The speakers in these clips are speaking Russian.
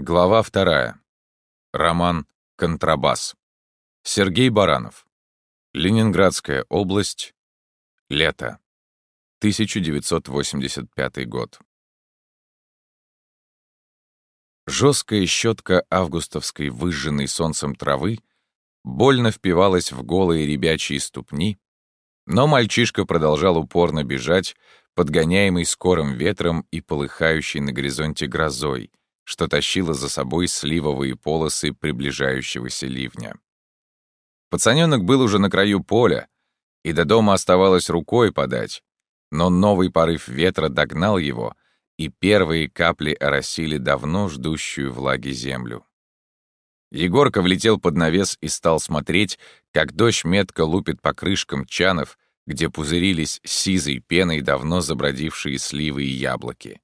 Глава вторая. Роман «Контрабас». Сергей Баранов. Ленинградская область. Лето. 1985 год. Жесткая щетка августовской выжженной солнцем травы больно впивалась в голые ребячьи ступни, но мальчишка продолжал упорно бежать, подгоняемый скорым ветром и полыхающей на горизонте грозой, что тащило за собой сливовые полосы приближающегося ливня. Пацанёнок был уже на краю поля, и до дома оставалось рукой подать, но новый порыв ветра догнал его, и первые капли оросили давно ждущую влаги землю. Егорка влетел под навес и стал смотреть, как дождь метко лупит по крышкам чанов, где пузырились сизой пеной давно забродившие сливы и яблоки.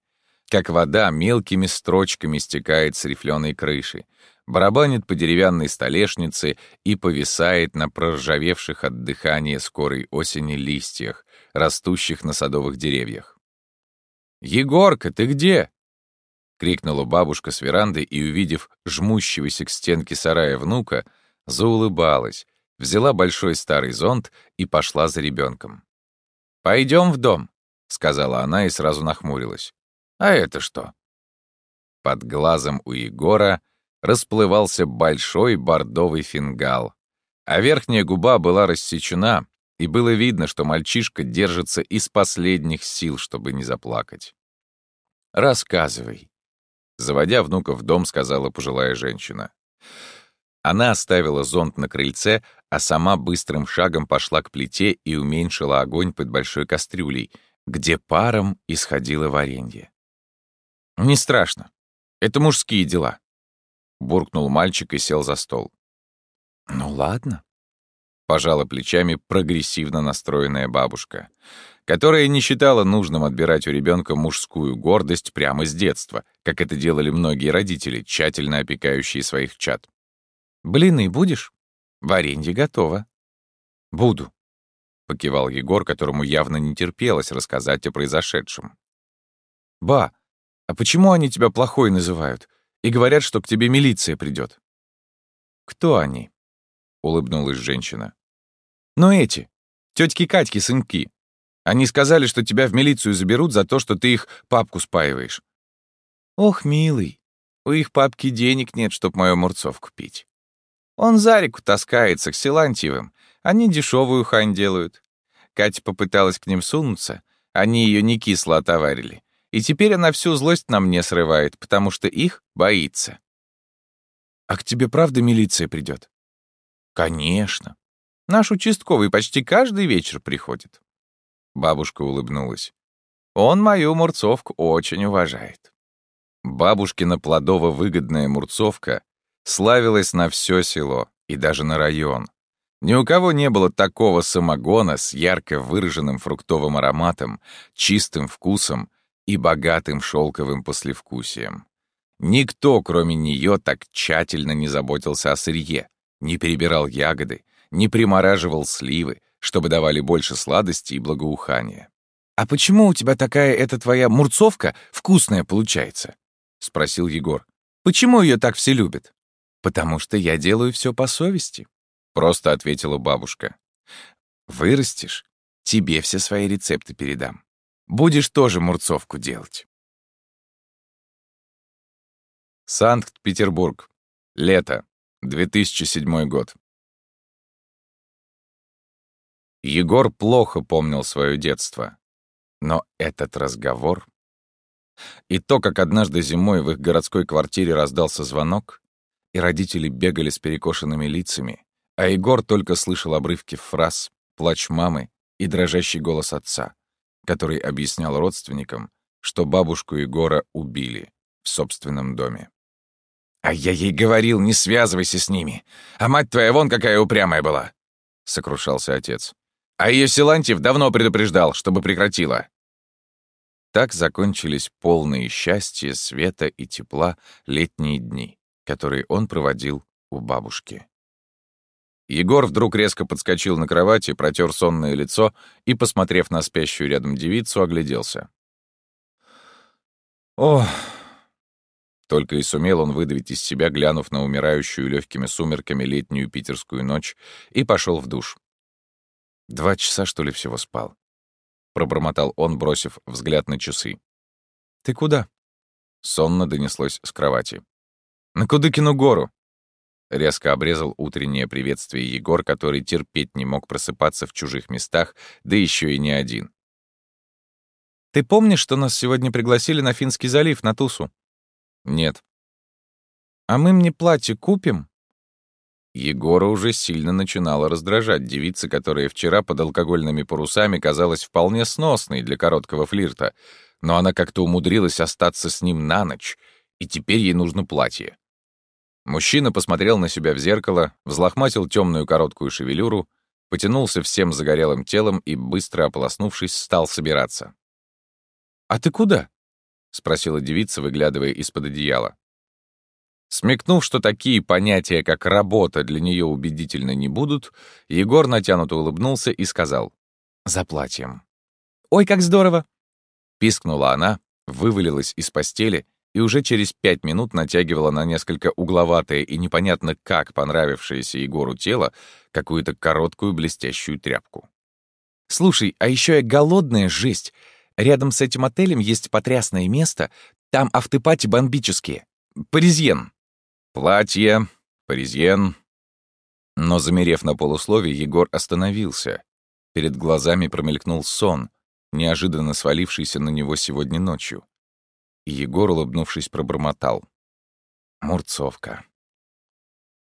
Как вода мелкими строчками стекает с рифленой крыши, барабанит по деревянной столешнице и повисает на проржавевших от дыхания скорой осени листьях, растущих на садовых деревьях. «Егорка, ты где?» — крикнула бабушка с веранды и, увидев жмущегося к стенке сарая внука, заулыбалась, взяла большой старый зонт и пошла за ребенком. «Пойдем в дом», — сказала она и сразу нахмурилась. «А это что?» Под глазом у Егора расплывался большой бордовый фингал, а верхняя губа была рассечена, и было видно, что мальчишка держится из последних сил, чтобы не заплакать. «Рассказывай», — заводя внука в дом, сказала пожилая женщина. Она оставила зонт на крыльце, а сама быстрым шагом пошла к плите и уменьшила огонь под большой кастрюлей, где паром исходило варенье. «Не страшно. Это мужские дела», — буркнул мальчик и сел за стол. «Ну ладно», — пожала плечами прогрессивно настроенная бабушка, которая не считала нужным отбирать у ребенка мужскую гордость прямо с детства, как это делали многие родители, тщательно опекающие своих чад. «Блины будешь? Варенье готово». «Буду», — покивал Егор, которому явно не терпелось рассказать о произошедшем. «Ба, а почему они тебя плохой называют и говорят, что к тебе милиция придет? «Кто они?» — улыбнулась женщина. «Ну эти, тетки Катьки, сынки. Они сказали, что тебя в милицию заберут за то, что ты их папку спаиваешь». «Ох, милый, у их папки денег нет, чтоб мою мурцов купить. Он за реку таскается к Силантьевым. Они дешевую хань делают. Катя попыталась к ним сунуться. Они ее не кисло отоварили. И теперь она всю злость на мне срывает, потому что их боится. А к тебе правда милиция придет? Конечно. Наш участковый почти каждый вечер приходит. Бабушка улыбнулась. Он мою мурцовку очень уважает. Бабушкина плодово-выгодная мурцовка славилась на все село и даже на район. Ни у кого не было такого самогона с ярко выраженным фруктовым ароматом, чистым вкусом и богатым шелковым послевкусием. Никто, кроме нее, так тщательно не заботился о сырье, не перебирал ягоды, не примораживал сливы, чтобы давали больше сладости и благоухания. «А почему у тебя такая эта твоя мурцовка вкусная получается?» — спросил Егор. «Почему ее так все любят?» «Потому что я делаю все по совести», — просто ответила бабушка. «Вырастешь, тебе все свои рецепты передам. Будешь тоже мурцовку делать». Санкт-Петербург. Лето. 2007 год. Егор плохо помнил свое детство. Но этот разговор... И то, как однажды зимой в их городской квартире раздался звонок, и родители бегали с перекошенными лицами, а Егор только слышал обрывки фраз, плач мамы и дрожащий голос отца, который объяснял родственникам, что бабушку Егора убили в собственном доме. «А я ей говорил, не связывайся с ними! А мать твоя вон какая упрямая была!» — сокрушался отец. «А ее Силантьев давно предупреждал, чтобы прекратила!» Так закончились полные счастья, света и тепла летние дни который он проводил у бабушки. Егор вдруг резко подскочил на кровати, протер сонное лицо и, посмотрев на спящую рядом девицу, огляделся. «О, Только и сумел он выдавить из себя, глянув на умирающую легкими сумерками летнюю питерскую ночь, и пошел в душ. Два часа, что ли, всего спал. Пробормотал он, бросив взгляд на часы. «Ты куда?» Сонно донеслось с кровати. «На Кудыкину гору!» Резко обрезал утреннее приветствие Егор, который терпеть не мог просыпаться в чужих местах, да еще и не один. «Ты помнишь, что нас сегодня пригласили на Финский залив, на Тусу?» «Нет». «А мы мне платье купим?» Егора уже сильно начинала раздражать девица, которая вчера под алкогольными парусами казалась вполне сносной для короткого флирта, но она как-то умудрилась остаться с ним на ночь, и теперь ей нужно платье. Мужчина посмотрел на себя в зеркало, взлохматил темную короткую шевелюру, потянулся всем загорелым телом и, быстро ополоснувшись, стал собираться. «А ты куда?» — спросила девица, выглядывая из-под одеяла. Смекнув, что такие понятия, как «работа» для нее убедительно не будут, Егор натянуто улыбнулся и сказал «За платьем». «Ой, как здорово!» Пискнула она, вывалилась из постели и уже через пять минут натягивала на несколько угловатое и непонятно как понравившееся Егору тело какую-то короткую блестящую тряпку. «Слушай, а еще я голодная жесть. Рядом с этим отелем есть потрясное место. Там автопати бомбические. Паризьен. Платье, паризьен. Но, замерев на полуслове, Егор остановился. Перед глазами промелькнул сон, неожиданно свалившийся на него сегодня ночью. Егор, улыбнувшись, пробормотал. Мурцовка.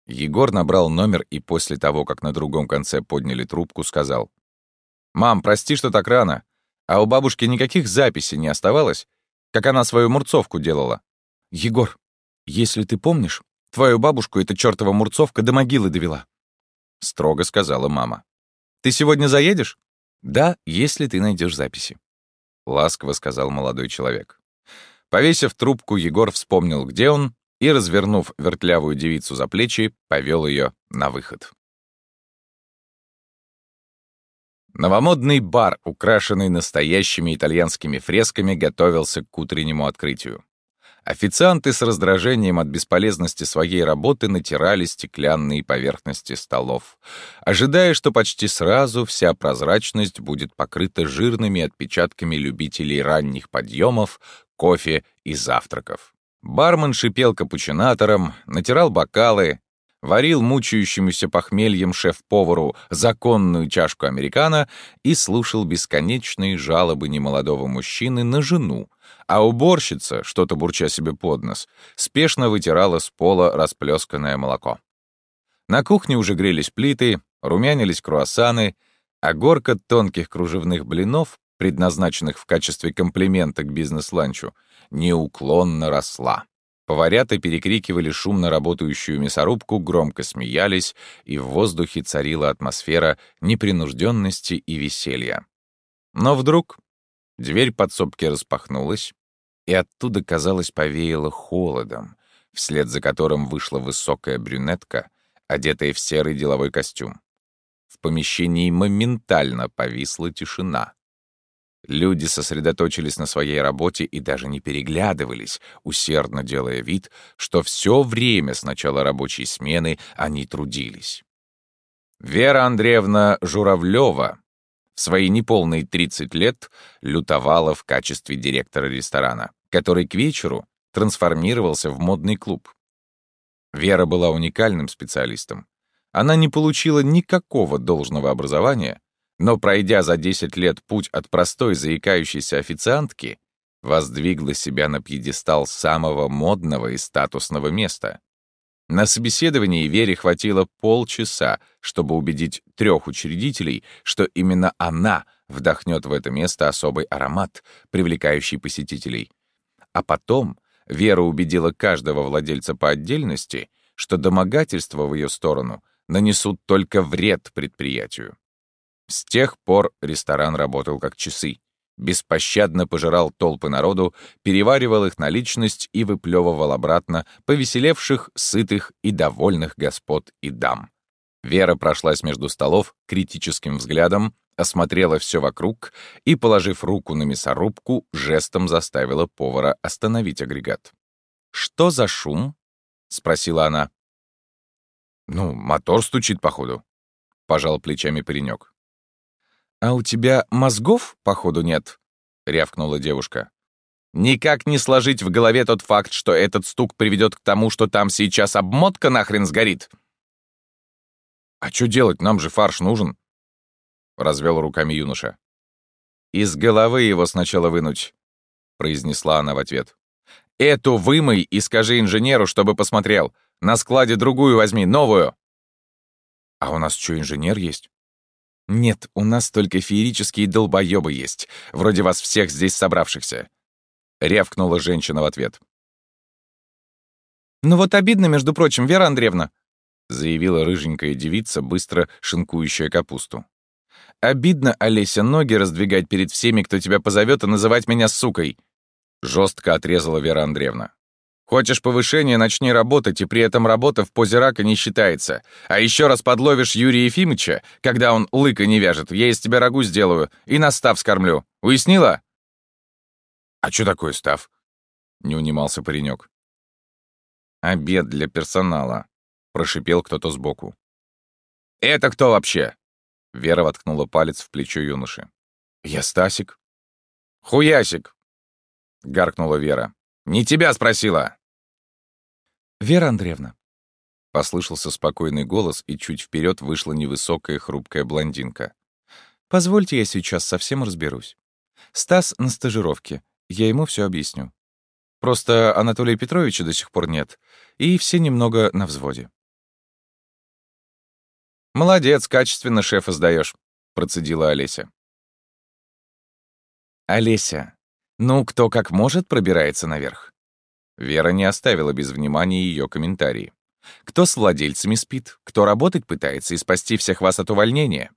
Егор набрал номер и после того, как на другом конце подняли трубку, сказал. «Мам, прости, что так рано. А у бабушки никаких записей не оставалось, как она свою мурцовку делала. Егор, если ты помнишь, Твою бабушку эта чертова мурцовка до могилы довела», — строго сказала мама. «Ты сегодня заедешь?» «Да, если ты найдешь записи», — ласково сказал молодой человек. Повесив трубку, Егор вспомнил, где он, и, развернув вертлявую девицу за плечи, повел ее на выход. Новомодный бар, украшенный настоящими итальянскими фресками, готовился к утреннему открытию. Официанты с раздражением от бесполезности своей работы натирали стеклянные поверхности столов, ожидая, что почти сразу вся прозрачность будет покрыта жирными отпечатками любителей ранних подъемов, кофе и завтраков. Бармен шипел капучинатором, натирал бокалы, варил мучающемуся похмельем шеф-повару законную чашку американо и слушал бесконечные жалобы немолодого мужчины на жену, а уборщица, что-то бурча себе под нос, спешно вытирала с пола расплесканное молоко. На кухне уже грелись плиты, румянились круассаны, а горка тонких кружевных блинов, предназначенных в качестве комплимента к бизнес-ланчу, неуклонно росла. Поварята перекрикивали шумно работающую мясорубку, громко смеялись, и в воздухе царила атмосфера непринужденности и веселья. Но вдруг дверь подсобки распахнулась, и оттуда, казалось, повеяло холодом, вслед за которым вышла высокая брюнетка, одетая в серый деловой костюм. В помещении моментально повисла тишина. Люди сосредоточились на своей работе и даже не переглядывались, усердно делая вид, что все время с начала рабочей смены они трудились. Вера Андреевна Журавлева в свои неполные 30 лет лютовала в качестве директора ресторана, который к вечеру трансформировался в модный клуб. Вера была уникальным специалистом. Она не получила никакого должного образования, но, пройдя за 10 лет путь от простой заикающейся официантки, воздвигла себя на пьедестал самого модного и статусного места. На собеседовании Вере хватило полчаса, чтобы убедить трех учредителей, что именно она вдохнет в это место особый аромат, привлекающий посетителей. А потом Вера убедила каждого владельца по отдельности, что домогательства в ее сторону нанесут только вред предприятию. С тех пор ресторан работал как часы. Беспощадно пожирал толпы народу, переваривал их на личность и выплевывал обратно повеселевших, сытых и довольных господ и дам. Вера прошлась между столов критическим взглядом, осмотрела все вокруг и, положив руку на мясорубку, жестом заставила повара остановить агрегат. «Что за шум?» — спросила она. «Ну, мотор стучит, походу», — пожал плечами паренек. «А у тебя мозгов, походу, нет?» — рявкнула девушка. «Никак не сложить в голове тот факт, что этот стук приведет к тому, что там сейчас обмотка нахрен сгорит». «А что делать? Нам же фарш нужен», — развел руками юноша. «Из головы его сначала вынуть», — произнесла она в ответ. «Эту вымой и скажи инженеру, чтобы посмотрел. На складе другую возьми, новую». «А у нас что, инженер есть?» «Нет, у нас только феерические долбоёбы есть, вроде вас всех здесь собравшихся», — рявкнула женщина в ответ. «Ну вот обидно, между прочим, Вера Андреевна», — заявила рыженькая девица, быстро шинкующая капусту. «Обидно, Олеся, ноги раздвигать перед всеми, кто тебя позовет, и называть меня сукой», — жестко отрезала Вера Андреевна. Хочешь повышения, начни работать, и при этом работа в позе рака не считается. А еще раз подловишь Юрия Ефимовича, когда он лыка не вяжет, я из тебя рагу сделаю и на став скормлю. Уяснила? А что такое став? Не унимался паренек. Обед для персонала, прошипел кто-то сбоку. Это кто вообще? Вера воткнула палец в плечо юноши. Я Стасик. Хуясик, гаркнула Вера. Не тебя спросила. «Вера Андреевна!» Послышался спокойный голос, и чуть вперед вышла невысокая хрупкая блондинка. «Позвольте, я сейчас совсем разберусь. Стас на стажировке, я ему все объясню. Просто Анатолия Петровича до сих пор нет, и все немного на взводе». «Молодец, качественно шефа сдаешь, процедила Олеся. «Олеся, ну, кто как может пробирается наверх. Вера не оставила без внимания ее комментарии. «Кто с владельцами спит? Кто работать пытается и спасти всех вас от увольнения?»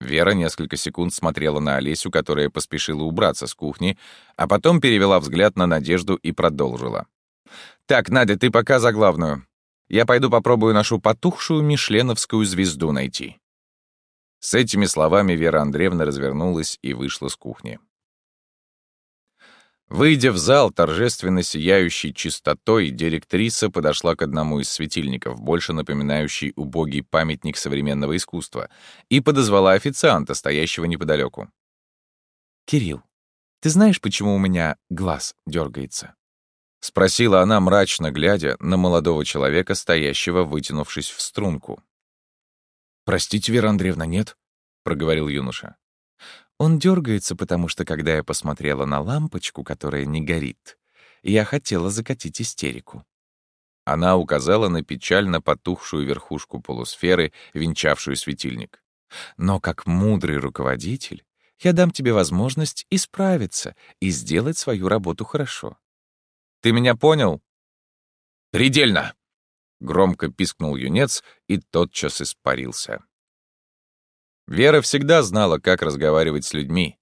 Вера несколько секунд смотрела на Олесю, которая поспешила убраться с кухни, а потом перевела взгляд на Надежду и продолжила. «Так, Надя, ты пока за главную. Я пойду попробую нашу потухшую мишленовскую звезду найти». С этими словами Вера Андреевна развернулась и вышла с кухни. Выйдя в зал, торжественно сияющей чистотой, директриса подошла к одному из светильников, больше напоминающий убогий памятник современного искусства, и подозвала официанта, стоящего неподалеку. «Кирилл, ты знаешь, почему у меня глаз дергается?» — спросила она, мрачно глядя на молодого человека, стоящего, вытянувшись в струнку. «Простите, Вера Андреевна, нет?» — проговорил юноша. Он дергается, потому что, когда я посмотрела на лампочку, которая не горит, я хотела закатить истерику. Она указала на печально потухшую верхушку полусферы, венчавшую светильник. Но как мудрый руководитель, я дам тебе возможность исправиться и сделать свою работу хорошо. Ты меня понял? «Предельно!» — громко пискнул юнец и тотчас испарился. Вера всегда знала, как разговаривать с людьми.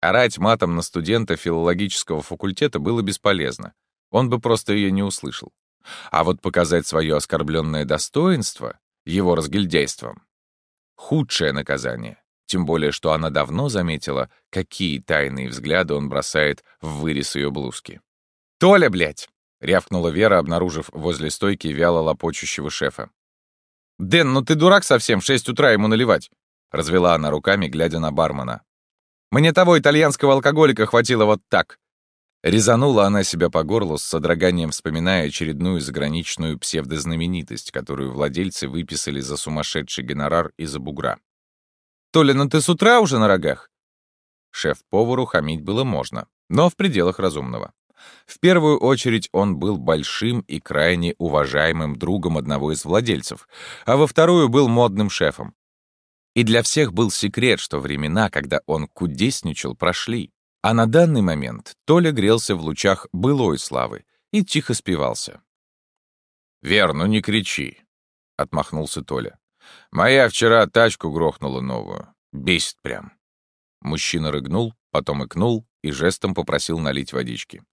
Орать матом на студента филологического факультета было бесполезно. Он бы просто ее не услышал. А вот показать свое оскорбленное достоинство его разгильдяйством — худшее наказание. Тем более, что она давно заметила, какие тайные взгляды он бросает в вырез ее блузки. «Толя, блядь!» — рявкнула Вера, обнаружив возле стойки вяло лопочущего шефа. «Дэн, ну ты дурак совсем, в шесть утра ему наливать. — развела она руками, глядя на бармена. «Мне того итальянского алкоголика хватило вот так!» Резанула она себя по горлу, с содроганием вспоминая очередную заграничную псевдознаменитость, которую владельцы выписали за сумасшедший гонорар из-за бугра. «Толя, ну ты с утра уже на рогах?» Шеф-повару хамить было можно, но в пределах разумного. В первую очередь он был большим и крайне уважаемым другом одного из владельцев, а во вторую был модным шефом. И для всех был секрет, что времена, когда он кудесничал, прошли. А на данный момент Толя грелся в лучах былой славы и тихо спивался. «Вер, ну не кричи», — отмахнулся Толя. «Моя вчера тачку грохнула новую. Бесит прям». Мужчина рыгнул, потом икнул и жестом попросил налить водички.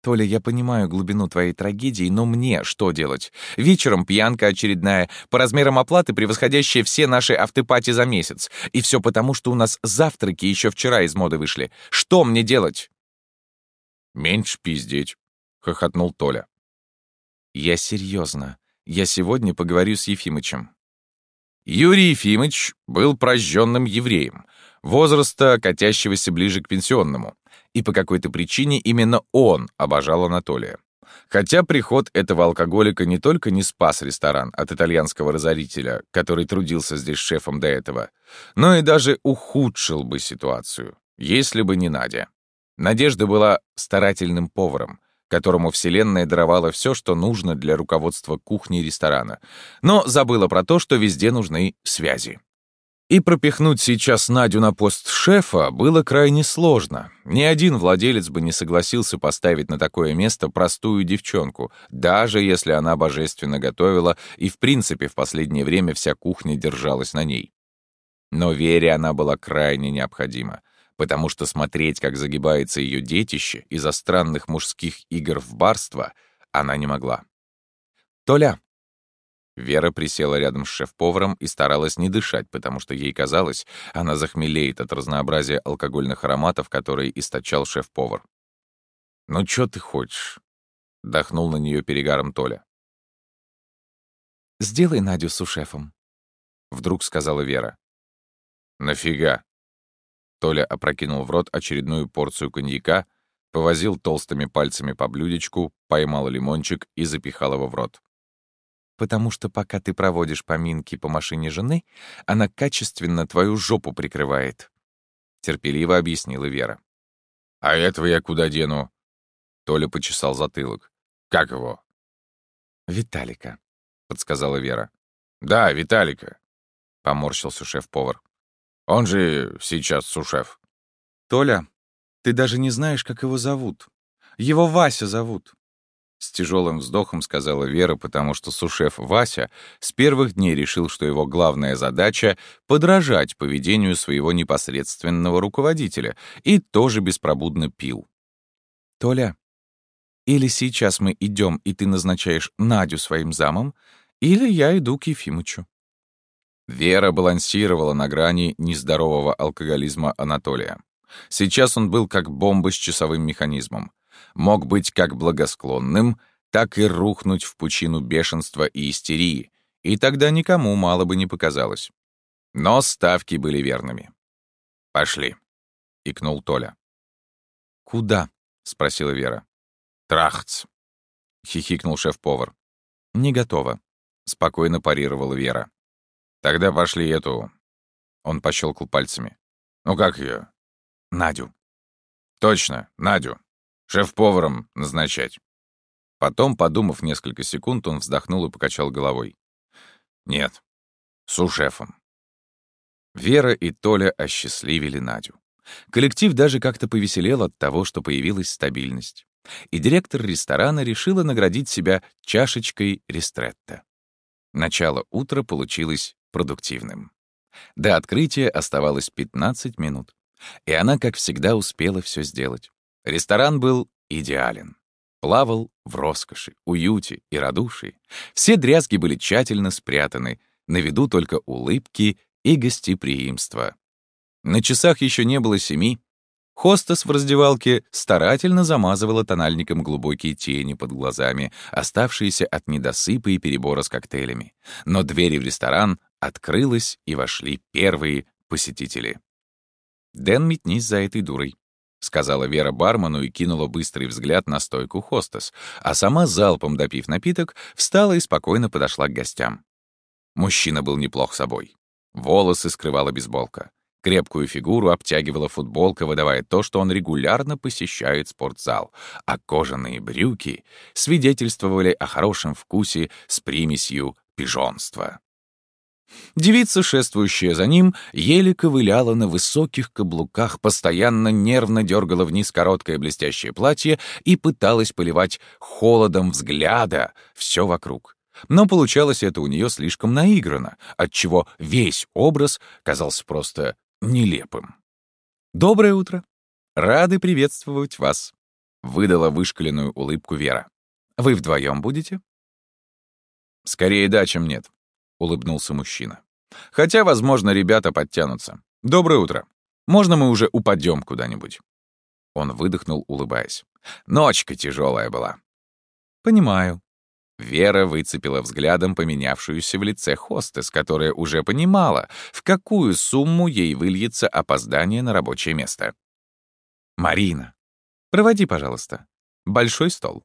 Толя, я понимаю глубину твоей трагедии, но мне что делать? Вечером пьянка очередная, по размерам оплаты превосходящая все наши автопати за месяц. И все потому, что у нас завтраки еще вчера из моды вышли. Что мне делать? Меньше пиздеть. хохотнул Толя. «Я серьезно. Я сегодня поговорю с Ефимычем». Юрий Ефимыч был прожженным евреем, возраста, катящегося ближе к пенсионному, и по какой-то причине именно он обожал Анатолия. Хотя приход этого алкоголика не только не спас ресторан от итальянского разорителя, который трудился здесь шефом до этого, но и даже ухудшил бы ситуацию, если бы не Надя. Надежда была старательным поваром, которому Вселенная даровала все, что нужно для руководства кухни ресторана, но забыла про то, что везде нужны связи. И пропихнуть сейчас Надю на пост шефа было крайне сложно. Ни один владелец бы не согласился поставить на такое место простую девчонку, даже если она божественно готовила, и в принципе в последнее время вся кухня держалась на ней. Но Вере она была крайне необходима, потому что смотреть, как загибается ее детище из-за странных мужских игр в барство, она не могла. «Толя, Вера присела рядом с шеф-поваром и старалась не дышать, потому что ей казалось, она захмелеет от разнообразия алкогольных ароматов, которые источал шеф-повар. «Ну, что ты хочешь?» — дохнул на нее перегаром Толя. «Сделай Надю с шефом», — вдруг сказала Вера. «Нафига?» Толя опрокинул в рот очередную порцию коньяка, повозил толстыми пальцами по блюдечку, поймал лимончик и запихал его в рот потому что пока ты проводишь поминки по машине жены, она качественно твою жопу прикрывает», — терпеливо объяснила Вера. «А этого я куда дену?» Толя почесал затылок. «Как его?» «Виталика», — подсказала Вера. «Да, Виталика», — поморщился шеф-повар. «Он же сейчас сушеф». «Толя, ты даже не знаешь, как его зовут. Его Вася зовут. С тяжелым вздохом сказала Вера, потому что сушеф Вася с первых дней решил, что его главная задача — подражать поведению своего непосредственного руководителя, и тоже беспробудно пил. «Толя, или сейчас мы идем, и ты назначаешь Надю своим замом, или я иду к Ефимычу». Вера балансировала на грани нездорового алкоголизма Анатолия. Сейчас он был как бомба с часовым механизмом мог быть как благосклонным, так и рухнуть в пучину бешенства и истерии, и тогда никому мало бы не показалось. Но ставки были верными. «Пошли», — икнул Толя. «Куда?» — спросила Вера. «Трахц», — хихикнул шеф-повар. «Не готово», — спокойно парировала Вера. «Тогда пошли эту...» Он пощелкал пальцами. «Ну как ее? «Надю». «Точно, Надю. Шеф-поваром назначать. Потом, подумав несколько секунд, он вздохнул и покачал головой. Нет, су-шефом. Вера и Толя осчастливили Надю. Коллектив даже как-то повеселел от того, что появилась стабильность. И директор ресторана решила наградить себя чашечкой ристретто. Начало утра получилось продуктивным. До открытия оставалось 15 минут. И она, как всегда, успела все сделать. Ресторан был идеален. Плавал в роскоши, уюте и радушии. Все дрязги были тщательно спрятаны, на виду только улыбки и гостеприимство. На часах еще не было семи. Хостес в раздевалке старательно замазывала тональником глубокие тени под глазами, оставшиеся от недосыпа и перебора с коктейлями. Но двери в ресторан открылась, и вошли первые посетители. Дэн метнись за этой дурой. — сказала Вера бармену и кинула быстрый взгляд на стойку хостес, а сама, залпом допив напиток, встала и спокойно подошла к гостям. Мужчина был неплох собой. Волосы скрывала бейсболка. Крепкую фигуру обтягивала футболка, выдавая то, что он регулярно посещает спортзал, а кожаные брюки свидетельствовали о хорошем вкусе с примесью пижонства. Девица, шествующая за ним, еле ковыляла на высоких каблуках, постоянно нервно дергала вниз короткое блестящее платье и пыталась поливать холодом взгляда все вокруг. Но получалось это у нее слишком наигранно, отчего весь образ казался просто нелепым. «Доброе утро! Рады приветствовать вас!» — выдала вышкаленную улыбку Вера. «Вы вдвоем будете?» «Скорее да, чем нет», — улыбнулся мужчина. «Хотя, возможно, ребята подтянутся. Доброе утро. Можно мы уже упадем куда-нибудь?» Он выдохнул, улыбаясь. «Ночка тяжелая была. Понимаю. Вера выцепила взглядом поменявшуюся в лице хостес, которая уже понимала, в какую сумму ей выльется опоздание на рабочее место. «Марина, проводи, пожалуйста. Большой стол».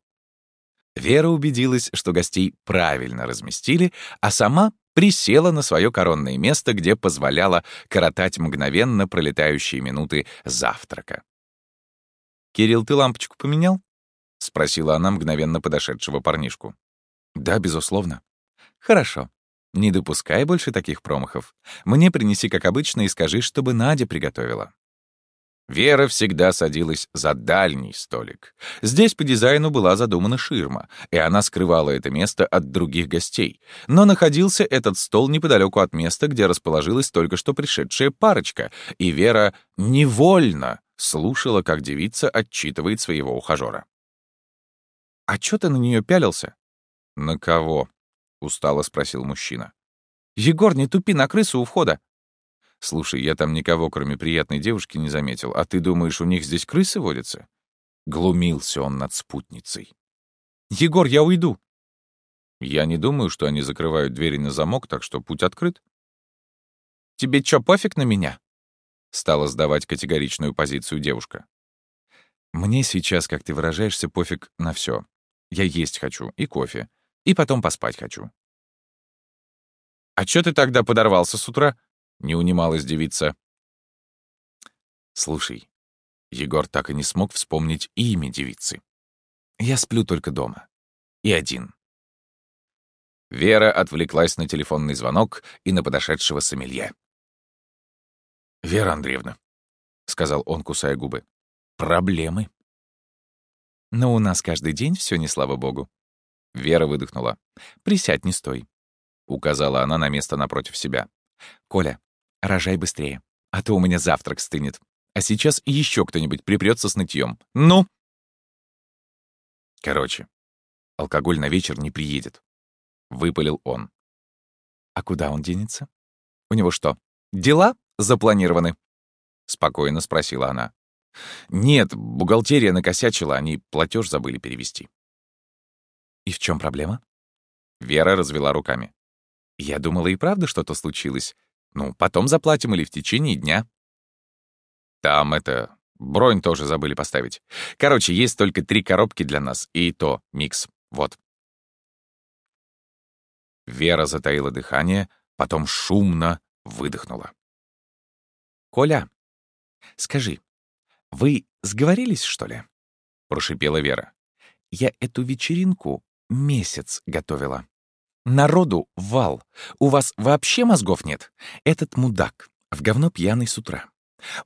Вера убедилась, что гостей правильно разместили, а сама присела на свое коронное место, где позволяла коротать мгновенно пролетающие минуты завтрака. «Кирилл, ты лампочку поменял?» — спросила она мгновенно подошедшего парнишку. «Да, безусловно». «Хорошо. Не допускай больше таких промахов. Мне принеси, как обычно, и скажи, чтобы Надя приготовила». Вера всегда садилась за дальний столик. Здесь по дизайну была задумана ширма, и она скрывала это место от других гостей. Но находился этот стол неподалеку от места, где расположилась только что пришедшая парочка, и Вера невольно слушала, как девица отчитывает своего ухажера. «А чё ты на нее пялился?» «На кого?» — устало спросил мужчина. «Егор, не тупи на крысу у входа!» «Слушай, я там никого, кроме приятной девушки, не заметил. А ты думаешь, у них здесь крысы водятся?» Глумился он над спутницей. «Егор, я уйду!» «Я не думаю, что они закрывают двери на замок, так что путь открыт». «Тебе чё, пофиг на меня?» Стала сдавать категоричную позицию девушка. «Мне сейчас, как ты выражаешься, пофиг на все. Я есть хочу, и кофе, и потом поспать хочу». «А чё ты тогда подорвался с утра?» Не унималась девица. «Слушай, Егор так и не смог вспомнить имя девицы. Я сплю только дома. И один». Вера отвлеклась на телефонный звонок и на подошедшего сомелье. «Вера Андреевна», — сказал он, кусая губы, — «проблемы». «Но у нас каждый день все не слава богу». Вера выдохнула. «Присядь, не стой», — указала она на место напротив себя. «Коля, Рожай быстрее, а то у меня завтрак стынет. А сейчас еще кто-нибудь припрется с нытьем. Ну!» Короче, алкоголь на вечер не приедет. Выпалил он. «А куда он денется? У него что, дела запланированы?» Спокойно спросила она. «Нет, бухгалтерия накосячила, они платеж забыли перевести». «И в чем проблема?» Вера развела руками. «Я думала, и правда что-то случилось. Ну, потом заплатим или в течение дня. Там это... Бронь тоже забыли поставить. Короче, есть только три коробки для нас, и то микс. Вот. Вера затаила дыхание, потом шумно выдохнула. «Коля, скажи, вы сговорились, что ли?» — прошипела Вера. «Я эту вечеринку месяц готовила. Народу вал. У вас вообще мозгов нет? Этот мудак в говно пьяный с утра.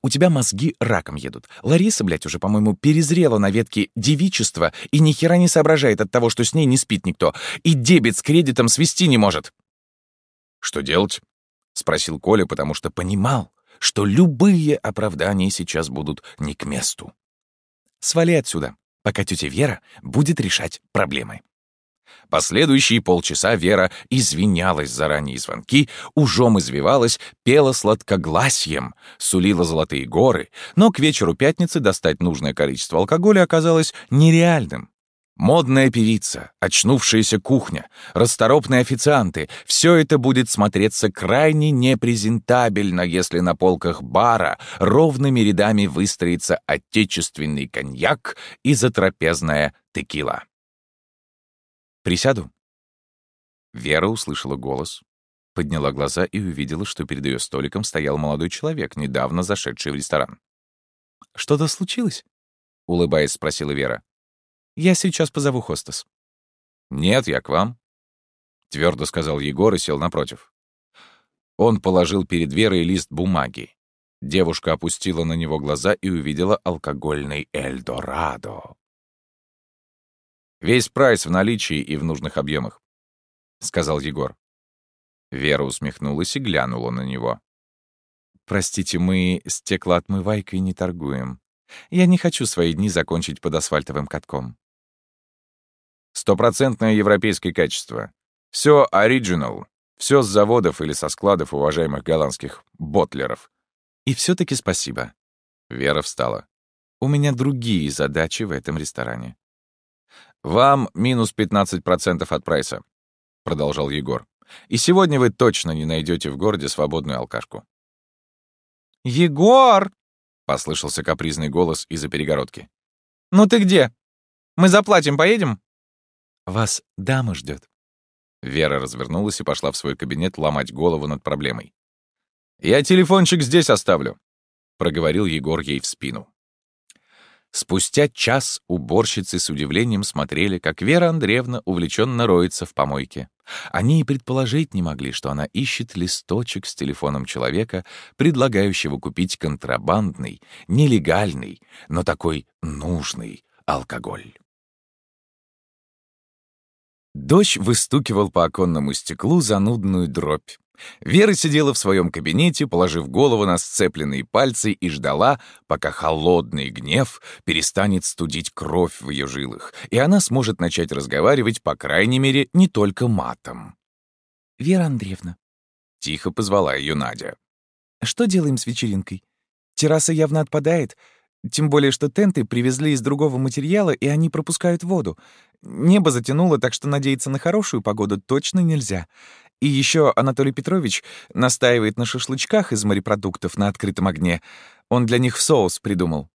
У тебя мозги раком едут. Лариса, блядь, уже, по-моему, перезрела на ветке девичества и ни хера не соображает от того, что с ней не спит никто. И дебет с кредитом свести не может. «Что делать?» — спросил Коля, потому что понимал, что любые оправдания сейчас будут не к месту. «Свали отсюда, пока тетя Вера будет решать проблемы». Последующие полчаса Вера извинялась за ранние звонки, ужом извивалась, пела сладкогласьем, сулила золотые горы, но к вечеру пятницы достать нужное количество алкоголя оказалось нереальным. Модная певица, очнувшаяся кухня, расторопные официанты — все это будет смотреться крайне непрезентабельно, если на полках бара ровными рядами выстроится отечественный коньяк и затрапезная текила. «Присяду?» Вера услышала голос, подняла глаза и увидела, что перед ее столиком стоял молодой человек, недавно зашедший в ресторан. «Что-то случилось?» — улыбаясь, спросила Вера. «Я сейчас позову хостес». «Нет, я к вам», — твердо сказал Егор и сел напротив. Он положил перед Верой лист бумаги. Девушка опустила на него глаза и увидела алкогольный Эльдорадо. Весь прайс в наличии и в нужных объемах, сказал Егор. Вера усмехнулась и глянула на него. «Простите, мы стеклоотмывайкой не торгуем. Я не хочу свои дни закончить под асфальтовым катком». «Стопроцентное европейское качество. Все оригинал. Все с заводов или со складов уважаемых голландских ботлеров. И все таки спасибо». Вера встала. «У меня другие задачи в этом ресторане. «Вам минус 15% от прайса», — продолжал Егор. «И сегодня вы точно не найдете в городе свободную алкашку». «Егор!» — послышался капризный голос из-за перегородки. «Ну ты где? Мы заплатим, поедем?» «Вас дама ждет. Вера развернулась и пошла в свой кабинет ломать голову над проблемой. «Я телефончик здесь оставлю», — проговорил Егор ей в спину. Спустя час уборщицы с удивлением смотрели, как Вера Андреевна увлеченно роется в помойке. Они и предположить не могли, что она ищет листочек с телефоном человека, предлагающего купить контрабандный, нелегальный, но такой нужный алкоголь. Дождь выстукивал по оконному стеклу занудную дробь. Вера сидела в своем кабинете, положив голову на сцепленные пальцы и ждала, пока холодный гнев перестанет студить кровь в ее жилах, и она сможет начать разговаривать, по крайней мере, не только матом. «Вера Андреевна», — тихо позвала ее Надя. «Что делаем с вечеринкой? Терраса явно отпадает, тем более, что тенты привезли из другого материала, и они пропускают воду. Небо затянуло, так что надеяться на хорошую погоду точно нельзя. И еще Анатолий Петрович настаивает на шашлычках из морепродуктов на открытом огне. Он для них в соус придумал.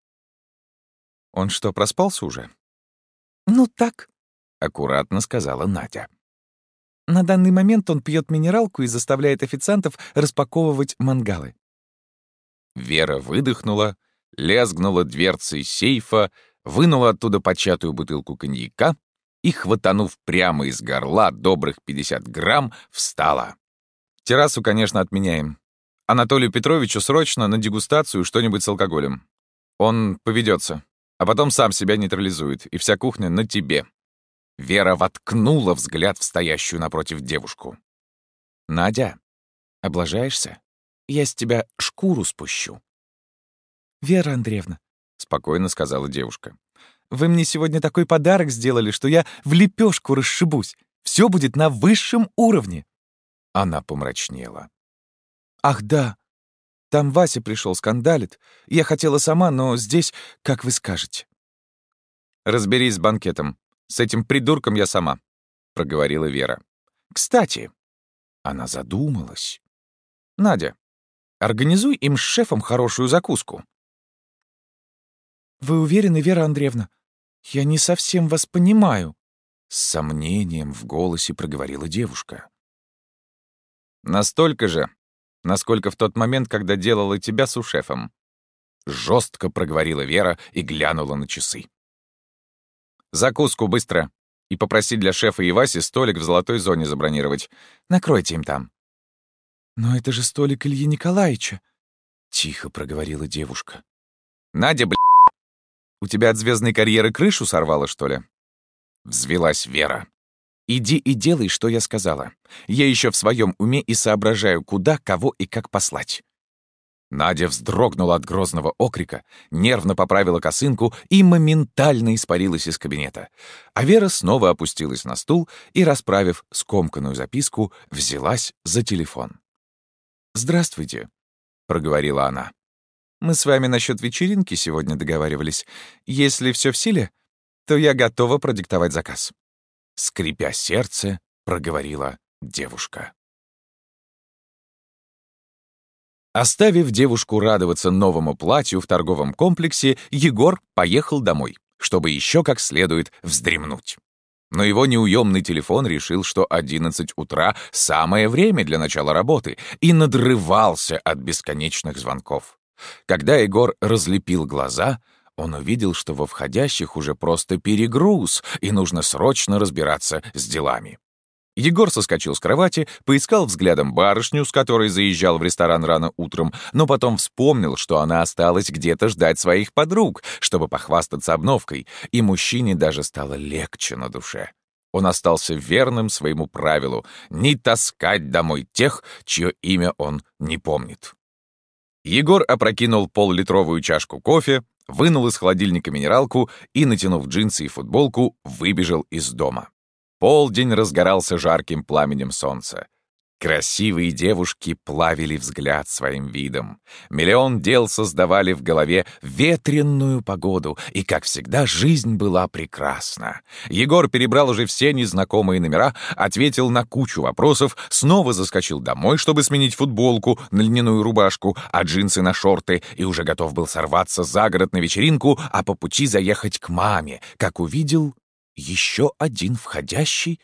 Он что, проспался уже? Ну так, — аккуратно сказала Надя. На данный момент он пьет минералку и заставляет официантов распаковывать мангалы. Вера выдохнула, лязгнула дверцей сейфа, вынула оттуда початую бутылку коньяка и, хватанув прямо из горла добрых 50 грамм, встала. «Террасу, конечно, отменяем. Анатолию Петровичу срочно на дегустацию что-нибудь с алкоголем. Он поведется, а потом сам себя нейтрализует, и вся кухня на тебе». Вера воткнула взгляд в стоящую напротив девушку. «Надя, облажаешься? Я с тебя шкуру спущу». «Вера Андреевна», — спокойно сказала девушка, вы мне сегодня такой подарок сделали, что я в лепешку расшибусь. Все будет на высшем уровне». Она помрачнела. «Ах, да. Там Вася пришел, скандалит. Я хотела сама, но здесь, как вы скажете». «Разберись с банкетом. С этим придурком я сама», — проговорила Вера. «Кстати...» Она задумалась. «Надя, организуй им с шефом хорошую закуску». «Вы уверены, Вера Андреевна?» «Я не совсем вас понимаю», — с сомнением в голосе проговорила девушка. «Настолько же, насколько в тот момент, когда делала тебя сушефом», — жестко проговорила Вера и глянула на часы. «Закуску быстро, и попроси для шефа и Васи столик в золотой зоне забронировать. Накройте им там». «Но это же столик Ильи Николаевича», — тихо проговорила девушка. «Надя, бля, у тебя от звездной карьеры крышу сорвало, что ли?» Взвелась Вера. «Иди и делай, что я сказала. Я еще в своем уме и соображаю, куда, кого и как послать». Надя вздрогнула от грозного окрика, нервно поправила косынку и моментально испарилась из кабинета. А Вера снова опустилась на стул и, расправив скомканную записку, взялась за телефон. «Здравствуйте», — проговорила она. Мы с вами насчет вечеринки сегодня договаривались. Если все в силе, то я готова продиктовать заказ». Скрипя сердце, проговорила девушка. Оставив девушку радоваться новому платью в торговом комплексе, Егор поехал домой, чтобы еще как следует вздремнуть. Но его неуемный телефон решил, что 11 утра — самое время для начала работы, и надрывался от бесконечных звонков. Когда Егор разлепил глаза, он увидел, что во входящих уже просто перегруз, и нужно срочно разбираться с делами. Егор соскочил с кровати, поискал взглядом барышню, с которой заезжал в ресторан рано утром, но потом вспомнил, что она осталась где-то ждать своих подруг, чтобы похвастаться обновкой, и мужчине даже стало легче на душе. Он остался верным своему правилу — не таскать домой тех, чье имя он не помнит. Егор опрокинул пол-литровую чашку кофе, вынул из холодильника минералку и, натянув джинсы и футболку, выбежал из дома. Полдень разгорался жарким пламенем солнца. Красивые девушки плавили взгляд своим видом. Миллион дел создавали в голове ветренную погоду, и, как всегда, жизнь была прекрасна. Егор перебрал уже все незнакомые номера, ответил на кучу вопросов, снова заскочил домой, чтобы сменить футболку на льняную рубашку, а джинсы на шорты, и уже готов был сорваться за город на вечеринку, а по пути заехать к маме, как увидел еще один входящий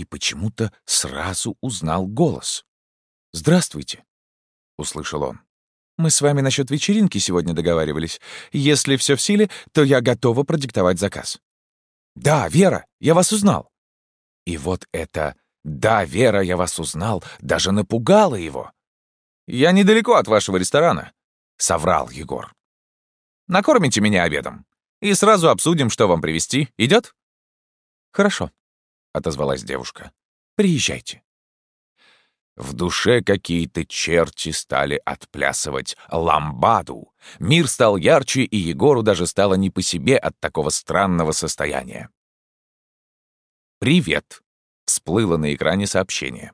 и почему-то сразу узнал голос. «Здравствуйте», — услышал он. «Мы с вами насчет вечеринки сегодня договаривались. Если все в силе, то я готова продиктовать заказ». «Да, Вера, я вас узнал». И вот это «Да, Вера, я вас узнал» даже напугало его. «Я недалеко от вашего ресторана», — соврал Егор. «Накормите меня обедом, и сразу обсудим, что вам привезти. Идет?» «Хорошо», — отозвалась девушка. «Приезжайте». В душе какие-то черти стали отплясывать ламбаду. Мир стал ярче, и Егору даже стало не по себе от такого странного состояния. «Привет», — всплыло на экране сообщение.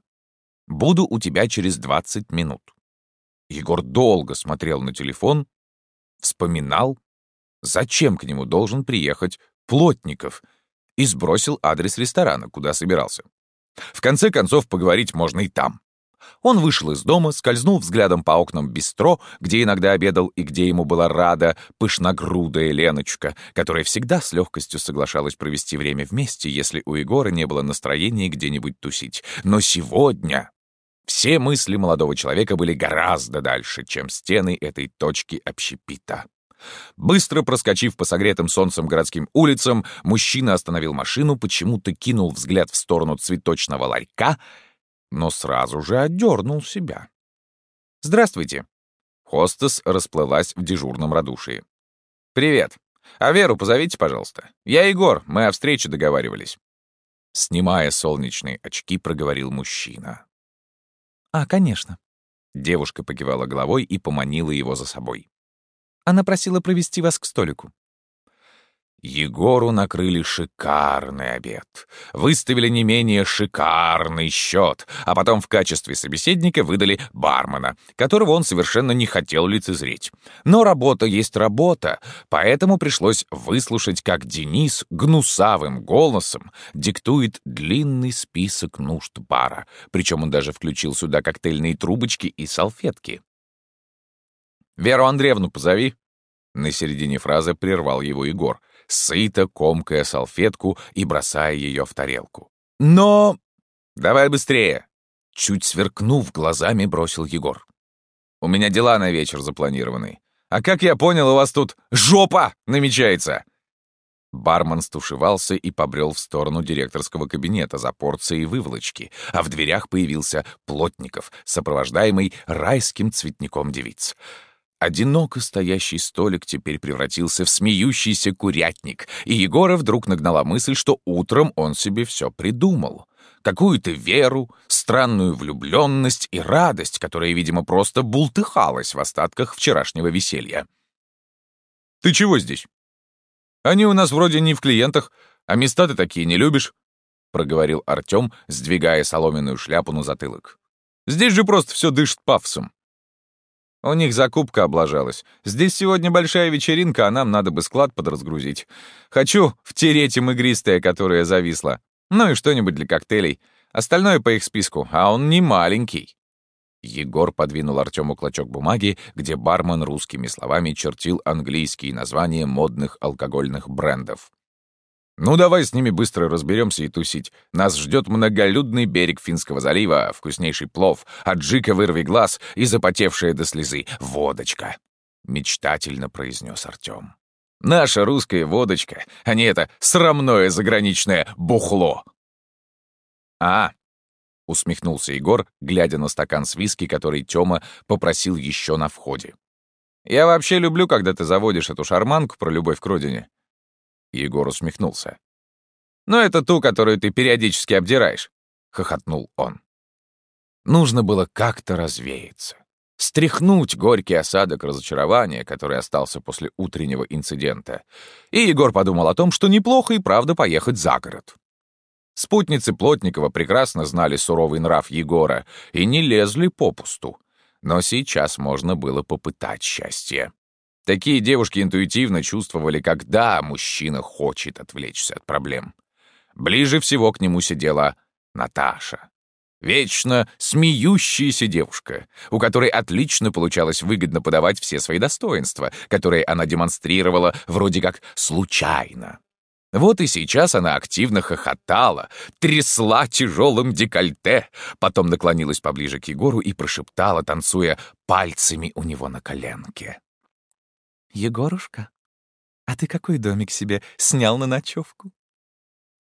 «Буду у тебя через 20 минут». Егор долго смотрел на телефон, вспоминал, зачем к нему должен приехать Плотников — и сбросил адрес ресторана, куда собирался. В конце концов, поговорить можно и там. Он вышел из дома, скользнул взглядом по окнам бистро, где иногда обедал и где ему была рада пышногрудая Леночка, которая всегда с легкостью соглашалась провести время вместе, если у Егора не было настроения где-нибудь тусить. Но сегодня все мысли молодого человека были гораздо дальше, чем стены этой точки общепита. Быстро проскочив по согретым солнцем городским улицам, мужчина остановил машину, почему-то кинул взгляд в сторону цветочного ларька, но сразу же отдернул себя. «Здравствуйте!» Хостес расплылась в дежурном радушии. «Привет. А Веру позовите, пожалуйста. Я Егор, мы о встрече договаривались». Снимая солнечные очки, проговорил мужчина. «А, конечно». Девушка покивала головой и поманила его за собой. Она просила провести вас к столику. Егору накрыли шикарный обед, выставили не менее шикарный счет, а потом в качестве собеседника выдали бармена, которого он совершенно не хотел лицезреть. Но работа есть работа, поэтому пришлось выслушать, как Денис гнусавым голосом диктует длинный список нужд бара, причем он даже включил сюда коктейльные трубочки и салфетки. «Веру Андреевну позови». На середине фразы прервал его Егор, сыто комкая салфетку и бросая ее в тарелку. «Но...» «Давай быстрее!» Чуть сверкнув глазами, бросил Егор. «У меня дела на вечер запланированы. А как я понял, у вас тут жопа намечается!» Бармен стушевался и побрел в сторону директорского кабинета за порцией выволочки, а в дверях появился Плотников, сопровождаемый райским цветником девиц. Одиноко стоящий столик теперь превратился в смеющийся курятник, и Егора вдруг нагнала мысль, что утром он себе все придумал. Какую-то веру, странную влюбленность и радость, которая, видимо, просто бултыхалась в остатках вчерашнего веселья. «Ты чего здесь? Они у нас вроде не в клиентах, а места ты такие не любишь», — проговорил Артем, сдвигая соломенную шляпу на затылок. «Здесь же просто все дышит пафосом. У них закупка облажалась. Здесь сегодня большая вечеринка, а нам надо бы склад подразгрузить. Хочу втереть им игристое, которое зависло. Ну и что-нибудь для коктейлей. Остальное по их списку, а он не маленький». Егор подвинул Артему клочок бумаги, где бармен русскими словами чертил английские названия модных алкогольных брендов. Ну, давай с ними быстро разберемся и тусить. Нас ждет многолюдный берег Финского залива, вкуснейший плов, аджика вырви глаз и запотевшая до слезы водочка. Мечтательно произнес Артем. Наша русская водочка, а не это срамное заграничное бухло. А, усмехнулся Егор, глядя на стакан с виски, который Тёма попросил еще на входе. «Я вообще люблю, когда ты заводишь эту шарманку про любовь к родине. Егор усмехнулся. «Но это ту, которую ты периодически обдираешь», — хохотнул он. Нужно было как-то развеяться, стряхнуть горький осадок разочарования, который остался после утреннего инцидента. И Егор подумал о том, что неплохо и правда поехать за город. Спутницы Плотникова прекрасно знали суровый нрав Егора и не лезли попусту. Но сейчас можно было попытать счастье. Такие девушки интуитивно чувствовали, когда мужчина хочет отвлечься от проблем. Ближе всего к нему сидела Наташа. Вечно смеющаяся девушка, у которой отлично получалось выгодно подавать все свои достоинства, которые она демонстрировала вроде как случайно. Вот и сейчас она активно хохотала, трясла тяжелым декольте, потом наклонилась поближе к Егору и прошептала, танцуя пальцами у него на коленке. «Егорушка, а ты какой домик себе снял на ночевку?»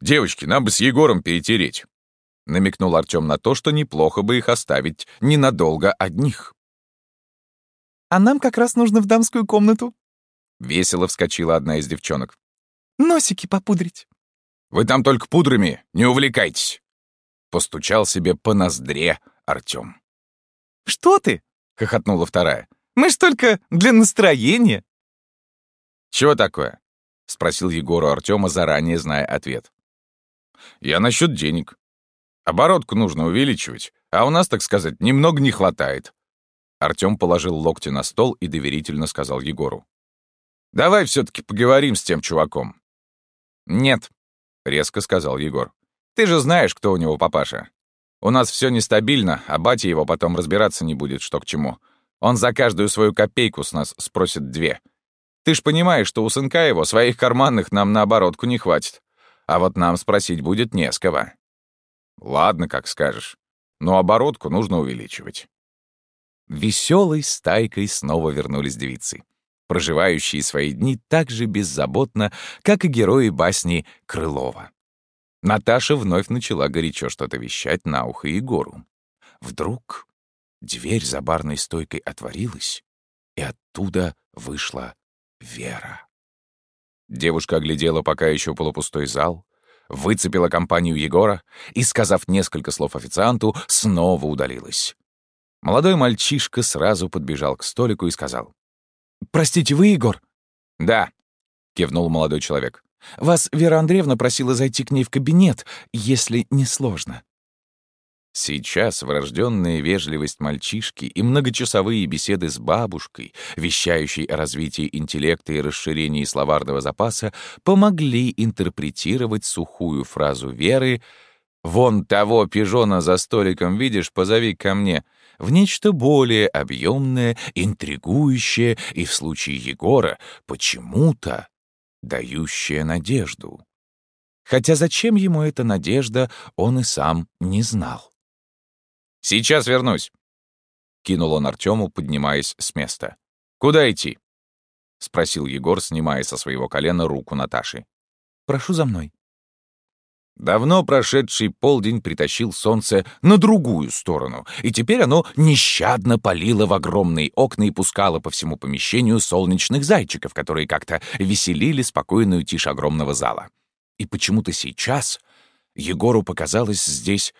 «Девочки, нам бы с Егором перетереть», — намекнул Артем на то, что неплохо бы их оставить ненадолго одних. «А нам как раз нужно в дамскую комнату», — весело вскочила одна из девчонок. «Носики попудрить». «Вы там только пудрами, не увлекайтесь», — постучал себе по ноздре Артем. «Что ты?» — хохотнула вторая. «Мы ж только для настроения». «Чего такое?» — спросил Егору Артема, заранее зная ответ. «Я насчет денег. Оборотку нужно увеличивать, а у нас, так сказать, немного не хватает». Артем положил локти на стол и доверительно сказал Егору. «Давай все-таки поговорим с тем чуваком». «Нет», — резко сказал Егор. «Ты же знаешь, кто у него папаша. У нас все нестабильно, а батя его потом разбираться не будет, что к чему. Он за каждую свою копейку с нас спросит две. Ты ж понимаешь, что у сынка его своих карманных нам на оборотку не хватит. А вот нам спросить будет не с кого. Ладно, как скажешь. Но оборотку нужно увеличивать. Веселой стайкой снова вернулись девицы, проживающие свои дни так же беззаботно, как и герои басни Крылова. Наташа вновь начала горячо что-то вещать на ухо Егору. Вдруг дверь за барной стойкой отворилась, и оттуда вышла Вера. Девушка оглядела пока еще полупустой зал, выцепила компанию Егора и, сказав несколько слов официанту, снова удалилась. Молодой мальчишка сразу подбежал к столику и сказал. «Простите, вы Егор?» «Да», — кивнул молодой человек. «Вас Вера Андреевна просила зайти к ней в кабинет, если не сложно». Сейчас врожденная вежливость мальчишки и многочасовые беседы с бабушкой, вещающей о развитии интеллекта и расширении словарного запаса, помогли интерпретировать сухую фразу Веры «Вон того пижона за столиком видишь, позови ко мне», в нечто более объемное, интригующее и, в случае Егора, почему-то дающее надежду. Хотя зачем ему эта надежда, он и сам не знал. «Сейчас вернусь», — кинул он Артему, поднимаясь с места. «Куда идти?» — спросил Егор, снимая со своего колена руку Наташи. «Прошу за мной». Давно прошедший полдень притащил солнце на другую сторону, и теперь оно нещадно палило в огромные окна и пускало по всему помещению солнечных зайчиков, которые как-то веселили спокойную тишь огромного зала. И почему-то сейчас Егору показалось здесь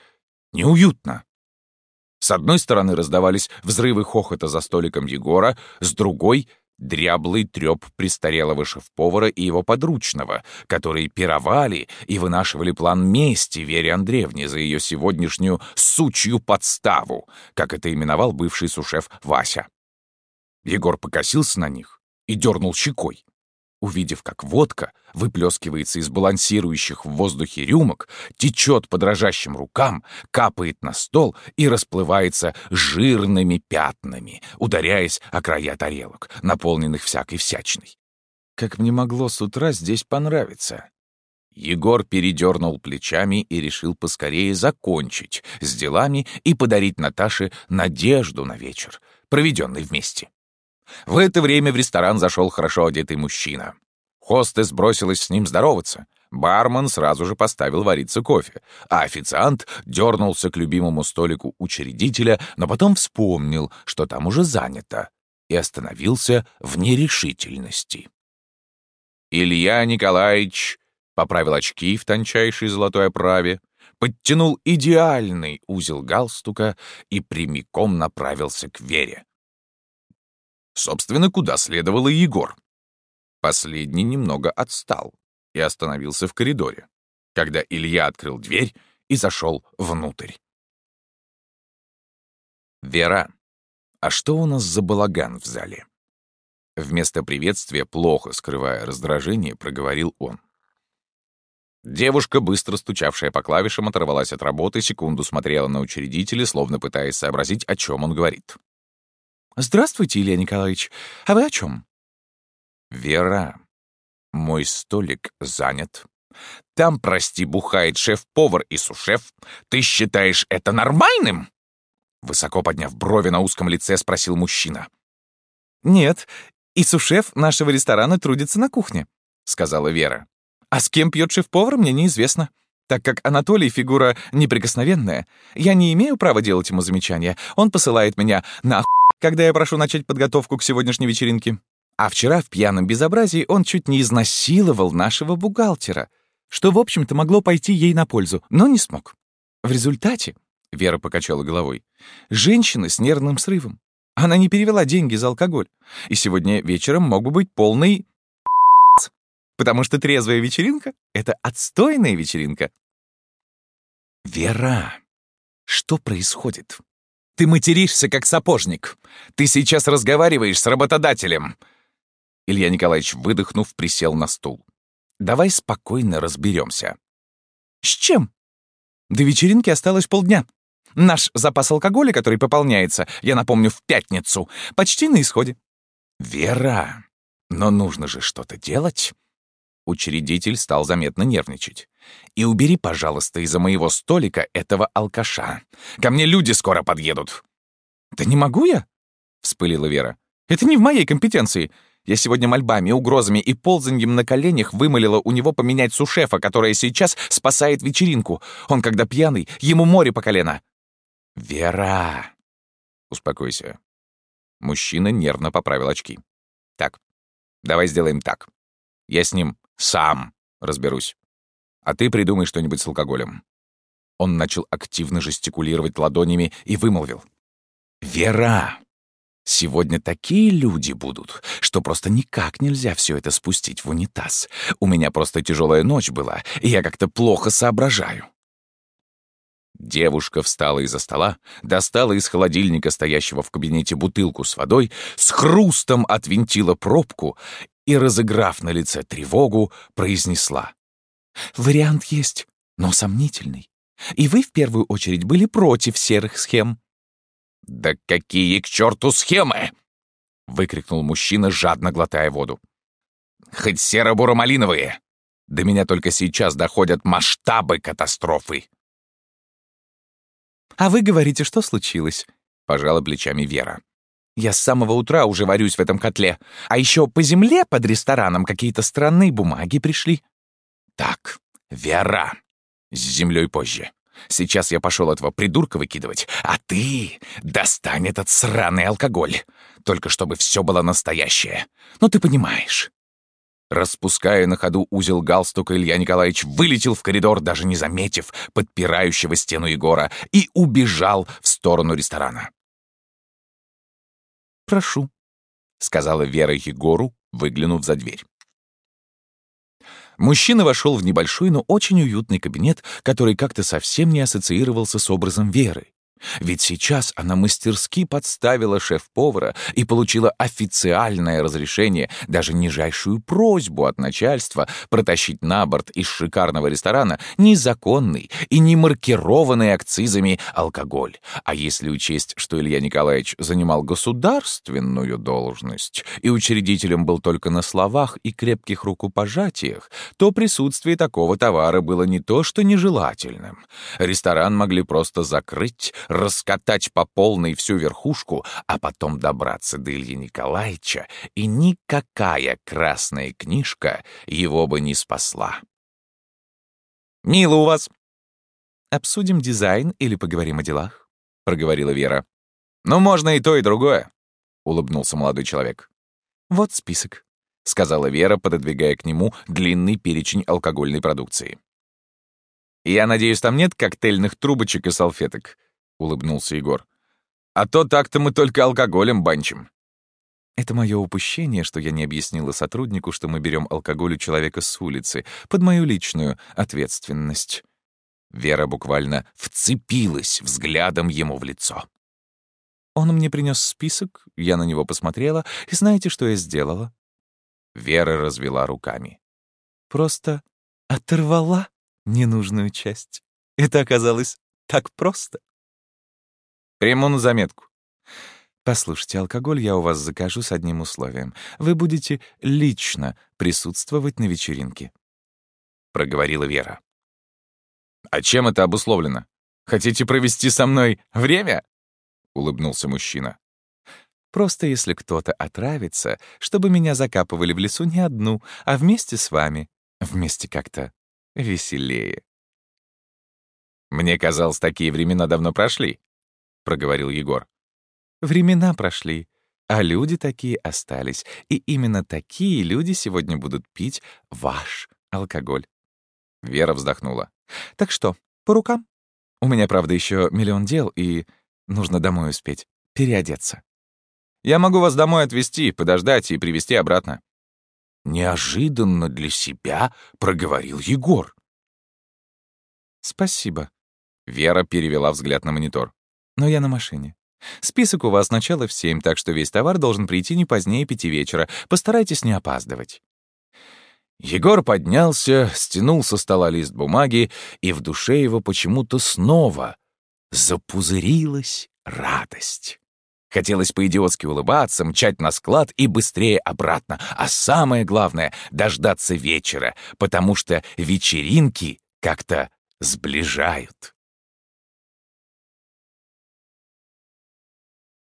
неуютно. С одной стороны раздавались взрывы хохота за столиком Егора, с другой — дряблый трёп престарелого шеф-повара и его подручного, которые пировали и вынашивали план мести Вере Андреевне за ее сегодняшнюю «сучью подставу», как это именовал бывший сушеф Вася. Егор покосился на них и дернул щекой. Увидев, как водка выплескивается из балансирующих в воздухе рюмок, течет по дрожащим рукам, капает на стол и расплывается жирными пятнами, ударяясь о края тарелок, наполненных всякой всячиной. Как мне могло с утра здесь понравиться? Егор передернул плечами и решил поскорее закончить с делами и подарить Наташе надежду на вечер, проведенный вместе. В это время в ресторан зашел хорошо одетый мужчина. Хостес бросилась с ним здороваться. Бармен сразу же поставил вариться кофе, а официант дернулся к любимому столику учредителя, но потом вспомнил, что там уже занято, и остановился в нерешительности. Илья Николаевич поправил очки в тончайшей золотой оправе, подтянул идеальный узел галстука и прямиком направился к Вере. Собственно, куда следовало Егор. Последний немного отстал и остановился в коридоре. когда Илья открыл дверь и зашел внутрь. «Вера, а что у нас за балаган в зале?» Вместо приветствия, плохо скрывая раздражение, проговорил он. Девушка, быстро стучавшая по клавишам, оторвалась от работы, секунду смотрела на учредителя, словно пытаясь сообразить, о чем он говорит. «Здравствуйте, Илья Николаевич. А вы о чем? «Вера, мой столик занят. Там, прости, бухает шеф-повар и сушеф. Ты считаешь это нормальным?» Высоко подняв брови на узком лице, спросил мужчина. «Нет, и сушеф нашего ресторана трудится на кухне», — сказала Вера. «А с кем пьет шеф-повар, мне неизвестно. Так как Анатолий — фигура неприкосновенная, я не имею права делать ему замечания. Он посылает меня на когда я прошу начать подготовку к сегодняшней вечеринке. А вчера в пьяном безобразии он чуть не изнасиловал нашего бухгалтера, что, в общем-то, могло пойти ей на пользу, но не смог. В результате, — Вера покачала головой, — женщина с нервным срывом. Она не перевела деньги за алкоголь. И сегодня вечером мог бы быть полный потому что трезвая вечеринка — это отстойная вечеринка. Вера, что происходит? Ты материшься, как сапожник. Ты сейчас разговариваешь с работодателем. Илья Николаевич, выдохнув, присел на стул. Давай спокойно разберемся. С чем? До вечеринки осталось полдня. Наш запас алкоголя, который пополняется, я напомню, в пятницу, почти на исходе. Вера, но нужно же что-то делать. Учредитель стал заметно нервничать. «И убери, пожалуйста, из-за моего столика этого алкаша. Ко мне люди скоро подъедут». «Да не могу я?» — вспылила Вера. «Это не в моей компетенции. Я сегодня мольбами, угрозами и ползаньем на коленях вымолила у него поменять сушефа, которая сейчас спасает вечеринку. Он, когда пьяный, ему море по колено. «Вера!» «Успокойся». Мужчина нервно поправил очки. «Так, давай сделаем так. Я с ним сам разберусь. А ты придумай что-нибудь с алкоголем». Он начал активно жестикулировать ладонями и вымолвил. «Вера! Сегодня такие люди будут, что просто никак нельзя все это спустить в унитаз. У меня просто тяжелая ночь была, и я как-то плохо соображаю. Девушка встала из-за стола, достала из холодильника, стоящего в кабинете, бутылку с водой, с хрустом отвинтила пробку и, разыграв на лице тревогу, произнесла. «Вариант есть, но сомнительный. И вы в первую очередь были против серых схем». «Да какие к черту схемы!» — выкрикнул мужчина, жадно глотая воду. «Хоть серо-буро-малиновые! До меня только сейчас доходят масштабы катастрофы!» «А вы говорите, что случилось?» — пожала плечами Вера. «Я с самого утра уже варюсь в этом котле. А еще по земле под рестораном какие-то странные бумаги пришли». «Так, Вера, с землей позже. Сейчас я пошел этого придурка выкидывать, а ты достань этот сраный алкоголь. Только чтобы все было настоящее. Ну, ты понимаешь. Распуская на ходу узел галстука, Илья Николаевич вылетел в коридор, даже не заметив подпирающего стену Егора, и убежал в сторону ресторана. «Прошу», — сказала Вера Егору, выглянув за дверь. Мужчина вошел в небольшой, но очень уютный кабинет, который как-то совсем не ассоциировался с образом Веры. Ведь сейчас она мастерски подставила шеф-повара и получила официальное разрешение, даже нижайшую просьбу от начальства протащить на борт из шикарного ресторана незаконный и не маркированный акцизами алкоголь. А если учесть, что Илья Николаевич занимал государственную должность и учредителем был только на словах и крепких рукопожатиях, то присутствие такого товара было не то что нежелательным. Ресторан могли просто закрыть, раскатать по полной всю верхушку, а потом добраться до Ильи Николаевича, и никакая красная книжка его бы не спасла. «Мило у вас!» «Обсудим дизайн или поговорим о делах?» — проговорила Вера. «Ну, можно и то, и другое», — улыбнулся молодой человек. «Вот список», — сказала Вера, пододвигая к нему длинный перечень алкогольной продукции. «Я надеюсь, там нет коктейльных трубочек и салфеток?» — улыбнулся Егор. «А то так-то мы только алкоголем банчим». Это мое упущение, что я не объяснила сотруднику, что мы берем алкоголь у человека с улицы, под мою личную ответственность. Вера буквально вцепилась взглядом ему в лицо. Он мне принес список, я на него посмотрела, и знаете, что я сделала? Вера развела руками. Просто оторвала ненужную часть. Это оказалось так просто. Приму на заметку. Послушайте, алкоголь я у вас закажу с одним условием. Вы будете лично присутствовать на вечеринке. Проговорила Вера. А чем это обусловлено? Хотите провести со мной время? Улыбнулся мужчина. Просто если кто-то отравится, чтобы меня закапывали в лесу не одну, а вместе с вами. Вместе как-то веселее. Мне казалось, такие времена давно прошли, проговорил Егор. Времена прошли, а люди такие остались. И именно такие люди сегодня будут пить ваш алкоголь. Вера вздохнула. Так что, по рукам? У меня, правда, еще миллион дел, и нужно домой успеть, переодеться. Я могу вас домой отвезти, подождать и привезти обратно. Неожиданно для себя проговорил Егор. Спасибо. Вера перевела взгляд на монитор. Но я на машине. Список у вас начало в семь, так что весь товар должен прийти не позднее пяти вечера. Постарайтесь не опаздывать». Егор поднялся, стянул со стола лист бумаги, и в душе его почему-то снова запузырилась радость. Хотелось по-идиотски улыбаться, мчать на склад и быстрее обратно. А самое главное — дождаться вечера, потому что вечеринки как-то сближают.